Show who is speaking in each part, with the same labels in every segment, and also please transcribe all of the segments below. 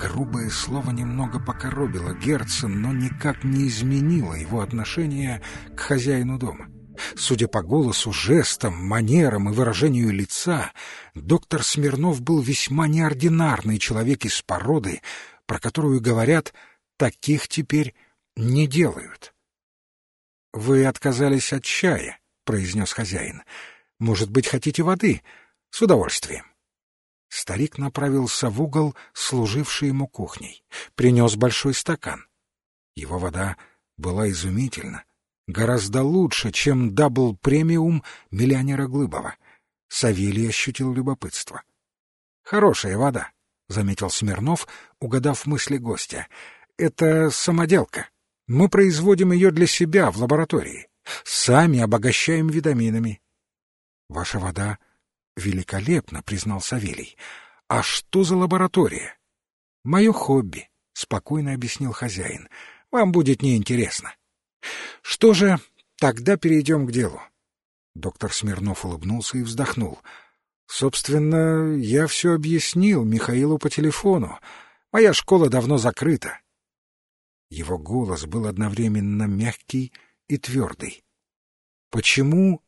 Speaker 1: Грубое слово немного покоробило Герца, но никак не изменило его отношение к хозяину дома. Судя по голосу, жестам, манерам и выражению лица, доктор Смирнов был весьма неординарный человек из породы, про которую говорят «таких теперь не делают». «Вы отказались от чая», — произнес хозяин. «Может быть, хотите воды? С удовольствием». Старик направился в угол, служивший ему кухней. Принес большой стакан. Его вода была изумительна, гораздо лучше, чем дабл премиум миллионера Глыбова. Савелий ощутил любопытство. «Хорошая вода», — заметил Смирнов, угадав мысли гостя. «Это самоделка. Мы производим ее для себя в лаборатории. Сами обогащаем витаминами». «Ваша вода великолепно, признал Савелий. А что за лаборатория? Мое хобби, спокойно объяснил хозяин. Вам будет неинтересно. Что же, тогда перейдем к делу. Доктор Смирнов улыбнулся и вздохнул. Собственно, я все объяснил Михаилу по телефону. Моя школа давно закрыта. Его голос был одновременно мягкий и твердый. Почему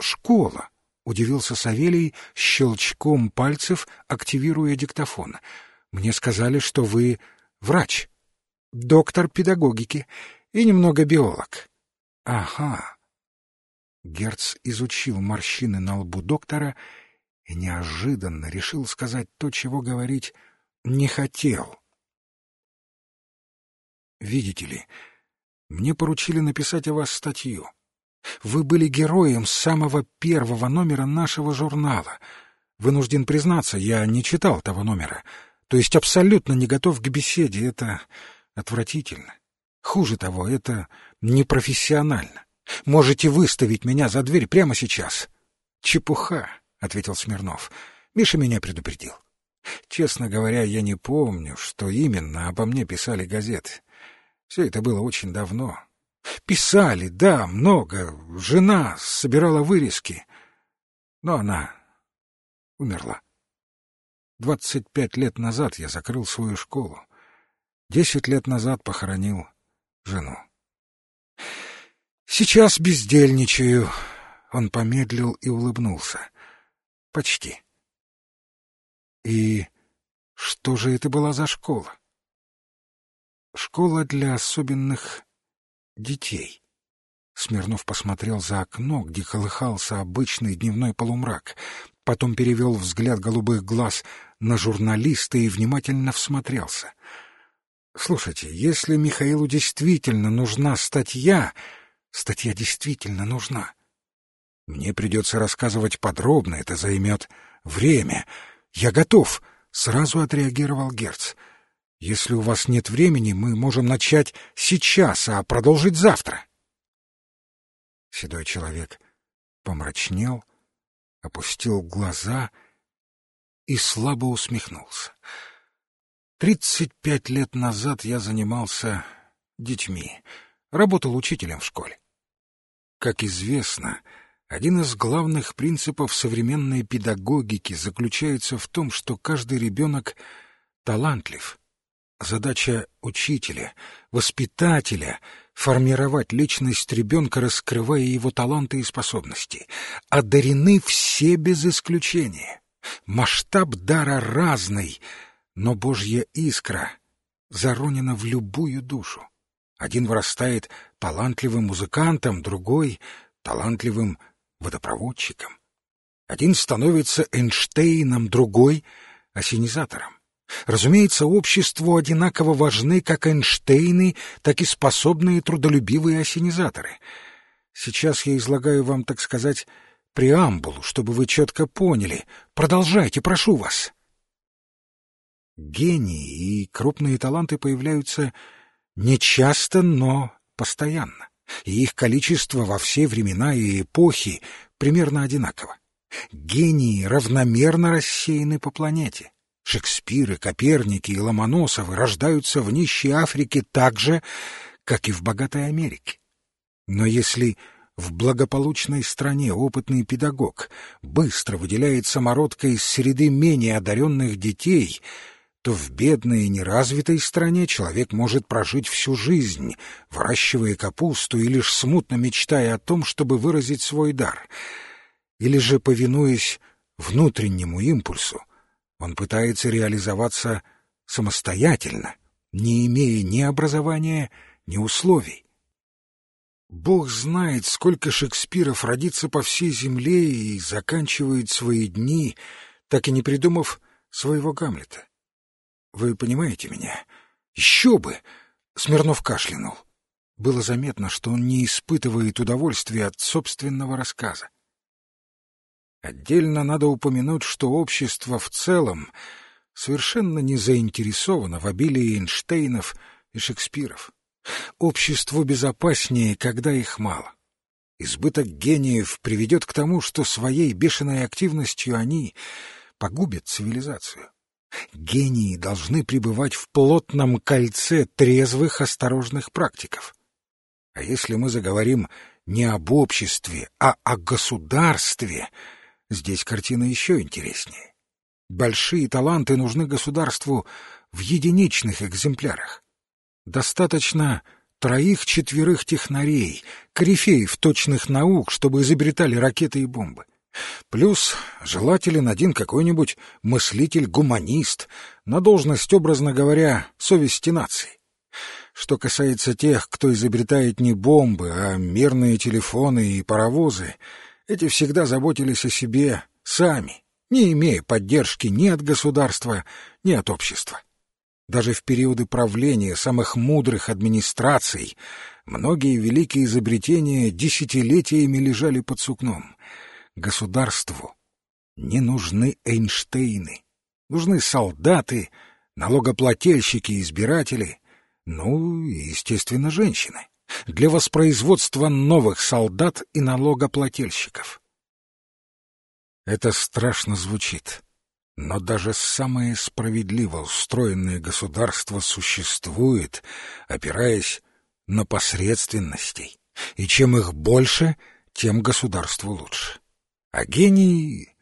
Speaker 1: школа? — удивился Савелий, щелчком пальцев активируя диктофон. «Мне сказали, что вы врач, доктор педагогики и немного биолог». «Ага». Герц изучил морщины на лбу доктора и неожиданно решил сказать то, чего говорить не хотел. «Видите ли, мне поручили написать о вас статью». Вы были героем самого первого номера нашего журнала. Вынужден признаться, я не читал того номера. То есть абсолютно не готов к беседе. Это отвратительно. Хуже того, это непрофессионально. Можете выставить меня за дверь прямо сейчас. Чепуха, — ответил Смирнов. Миша меня предупредил. Честно говоря, я не помню, что именно обо мне писали газеты. Все это было очень давно, Писали, да, много. Жена собирала вырезки. Но она умерла. Двадцать пять лет назад я закрыл свою школу. Десять лет назад похоронил жену. Сейчас бездельничаю. Он помедлил и улыбнулся. Почти. И что же это была за школа? Школа для особенных детей. Смирнов посмотрел за окно, где колыхался обычный дневной полумрак, потом перевел взгляд голубых глаз на журналиста и внимательно всмотрелся. «Слушайте, если Михаилу действительно нужна статья, статья действительно нужна. Мне придется рассказывать подробно, это займет время. Я готов», — сразу отреагировал Герц. Если у вас нет времени, мы можем начать сейчас, а продолжить завтра. Седой человек помрачнел, опустил глаза и слабо усмехнулся. Тридцать пять лет назад я занимался детьми, работал учителем в школе. Как известно, один из главных принципов современной педагогики заключается в том, что каждый ребенок талантлив — Задача учителя, воспитателя — формировать личность ребенка, раскрывая его таланты и способности. Одарены все без исключения. Масштаб дара разный, но Божья искра заронена в любую душу. Один вырастает талантливым музыкантом, другой — талантливым водопроводчиком. Один становится Эйнштейном, другой — осенизатором. Разумеется, обществу одинаково важны как Эйнштейны, так и способные трудолюбивые осенизаторы. Сейчас я излагаю вам, так сказать, преамбулу, чтобы вы четко поняли. Продолжайте, прошу вас. Гении и крупные таланты появляются не часто, но постоянно, и их количество во все времена и эпохи примерно одинаково. Гении равномерно рассеяны по планете. Шекспиры, Коперники и Ломоносовы рождаются в нищей Африке так же, как и в богатой Америке. Но если в благополучной стране опытный педагог быстро выделяет самородка из среды менее одаренных детей, то в бедной и неразвитой стране человек может прожить всю жизнь, выращивая капусту и лишь смутно мечтая о том, чтобы выразить свой дар. Или же, повинуясь внутреннему импульсу, он пытается реализоваться самостоятельно, не имея ни образования, ни условий. Бог знает, сколько Шекспиров родится по всей земле и заканчивает свои дни, так и не придумав своего Гамлета. Вы понимаете меня? Еще бы! Смирнов кашлянул. Было заметно, что он не испытывает удовольствия от собственного рассказа. Отдельно надо упомянуть, что общество в целом совершенно не заинтересовано в обилии Эйнштейнов и Шекспиров. Обществу безопаснее, когда их мало. Избыток гениев приведет к тому, что своей бешеной активностью они погубят цивилизацию. Гении должны пребывать в плотном кольце трезвых, осторожных практиков. А если мы заговорим не об обществе, а о государстве, здесь картина еще интереснее. Большие таланты нужны государству в единичных экземплярах. Достаточно троих-четверых технарей, корифеев точных наук, чтобы изобретали ракеты и бомбы. Плюс желателен один какой-нибудь мыслитель-гуманист на должность, образно говоря, совести нации. Что касается тех, кто изобретает не бомбы, а мирные телефоны и паровозы, эти всегда заботились о себе сами, не имея поддержки ни от государства, ни от общества. Даже в периоды правления самых мудрых администраций многие великие изобретения десятилетиями лежали под сукном — государству не нужны Эйнштейны. Нужны солдаты, налогоплательщики, избиратели, ну и, естественно, женщины, для воспроизводства новых солдат и налогоплательщиков. Это страшно звучит, но даже самое справедливо устроенное государство существует, опираясь на посредственностей, и чем их больше, тем государству лучше. А гении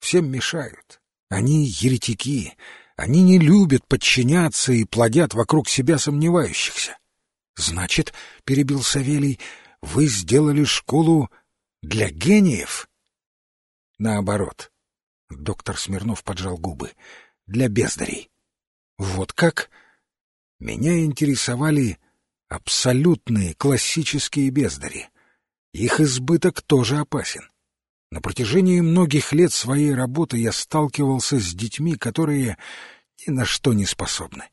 Speaker 1: всем мешают. Они еретики, они не любят подчиняться и плодят вокруг себя сомневающихся. Значит, — перебил Савелий, — вы сделали школу для гениев? Наоборот. Доктор Смирнов поджал губы. Для бездарей. Вот как? Меня интересовали абсолютные классические бездари. Их избыток тоже опасен. На протяжении многих лет своей работы я сталкивался с детьми, которые ни на что не способны.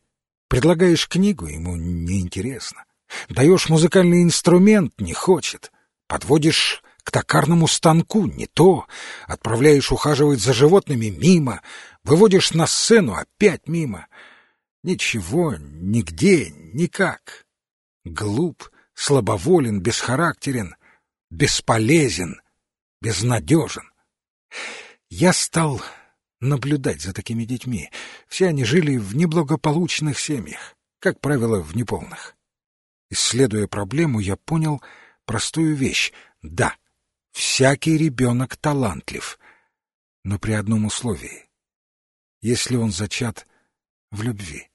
Speaker 1: Предлагаешь книгу — ему неинтересно. Даешь музыкальный инструмент — не хочет. Подводишь к токарному станку — не то. Отправляешь ухаживать за животными — мимо. Выводишь на сцену — опять мимо. Ничего, нигде, никак. Глуп, слабоволен, бесхарактерен, бесполезен — безнадежен. Я стал наблюдать за такими детьми. Все они жили в неблагополучных семьях, как правило, в неполных. Исследуя проблему, я понял простую вещь. Да, всякий ребенок талантлив, но при одном условии. Если он зачат в любви.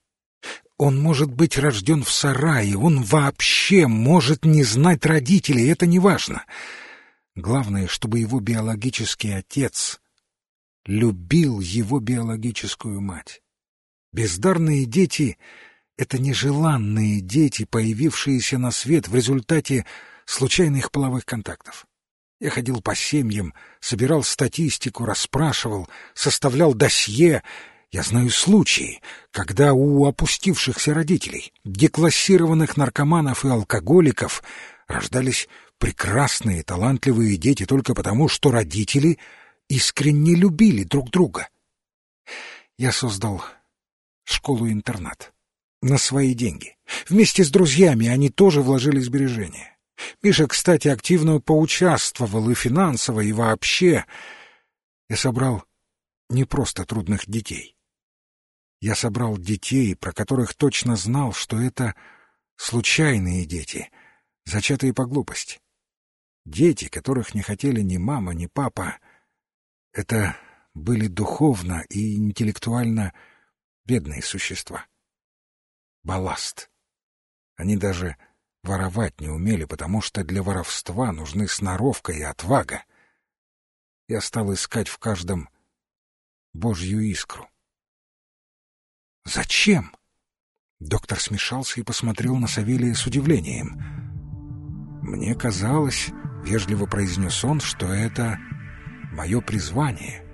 Speaker 1: Он может быть рожден в сарае, он вообще может не знать родителей, это не важно. Главное, чтобы его биологический отец любил его биологическую мать. Бездарные дети — это нежеланные дети, появившиеся на свет в результате случайных половых контактов. Я ходил по семьям, собирал статистику, расспрашивал, составлял досье. Я знаю случаи, когда у опустившихся родителей, деклассированных наркоманов и алкоголиков рождались прекрасные, талантливые дети только потому, что родители искренне любили друг друга. Я создал школу-интернат на свои деньги. Вместе с друзьями они тоже вложили сбережения. Миша, кстати, активно поучаствовал и финансово, и вообще. Я собрал не просто трудных детей. Я собрал детей, про которых точно знал, что это случайные дети, зачатые по глупости. Дети, которых не хотели ни мама, ни папа, это были духовно и интеллектуально Бедные существа. Балласт. Они даже воровать не умели, потому что для воровства нужны сноровка и отвага. Я стал искать в каждом божью искру. «Зачем?» Доктор смешался и посмотрел на Савелия с удивлением. «Мне казалось, — вежливо произнес он, — что это мое призвание.